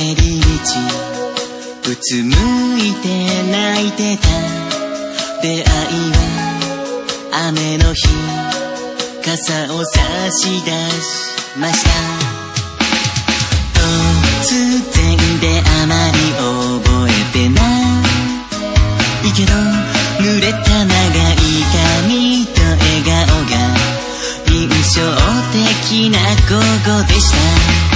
帰りうつむいて泣いてた出会いは雨の日傘を差し出しました。突然であまり覚えてないけど濡れた長い髪と笑顔が印象的な午後でした。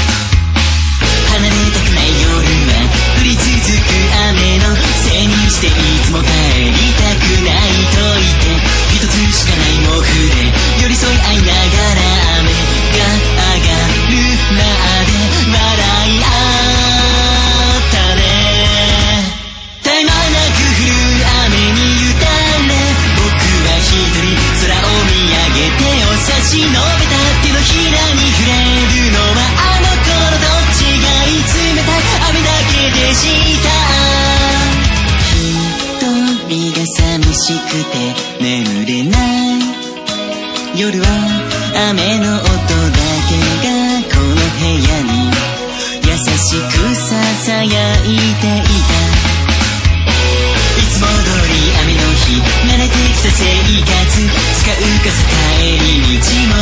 夜は雨の音だけがこの部屋に優しくささやいていた。いつも通り雨の日慣れてきた生活。使うかさ帰り道も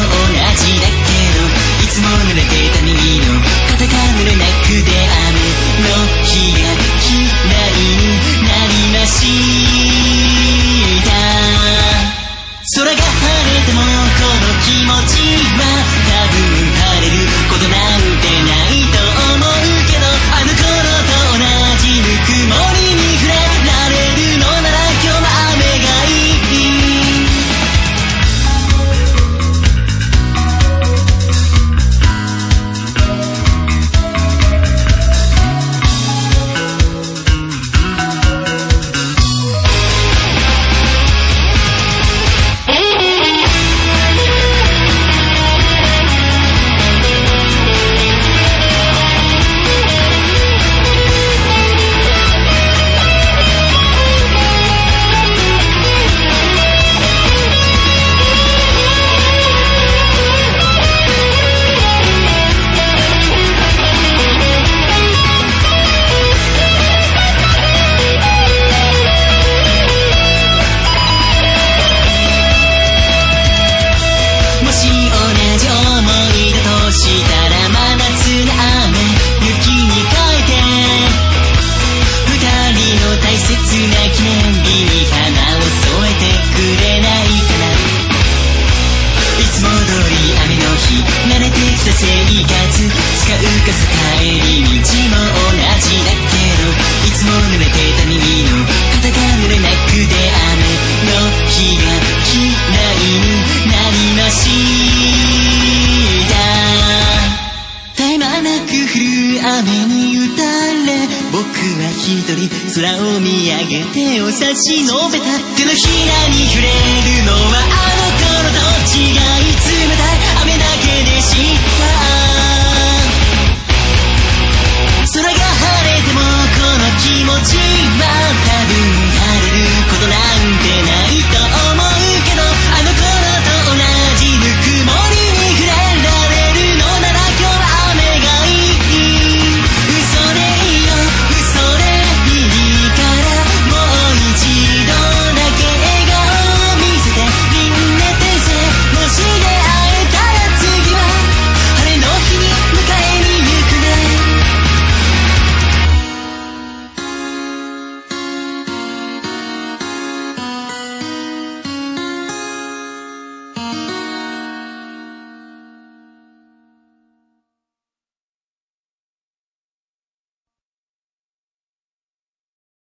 一人空を見上げて」「お差し伸べた。手のひらに触れ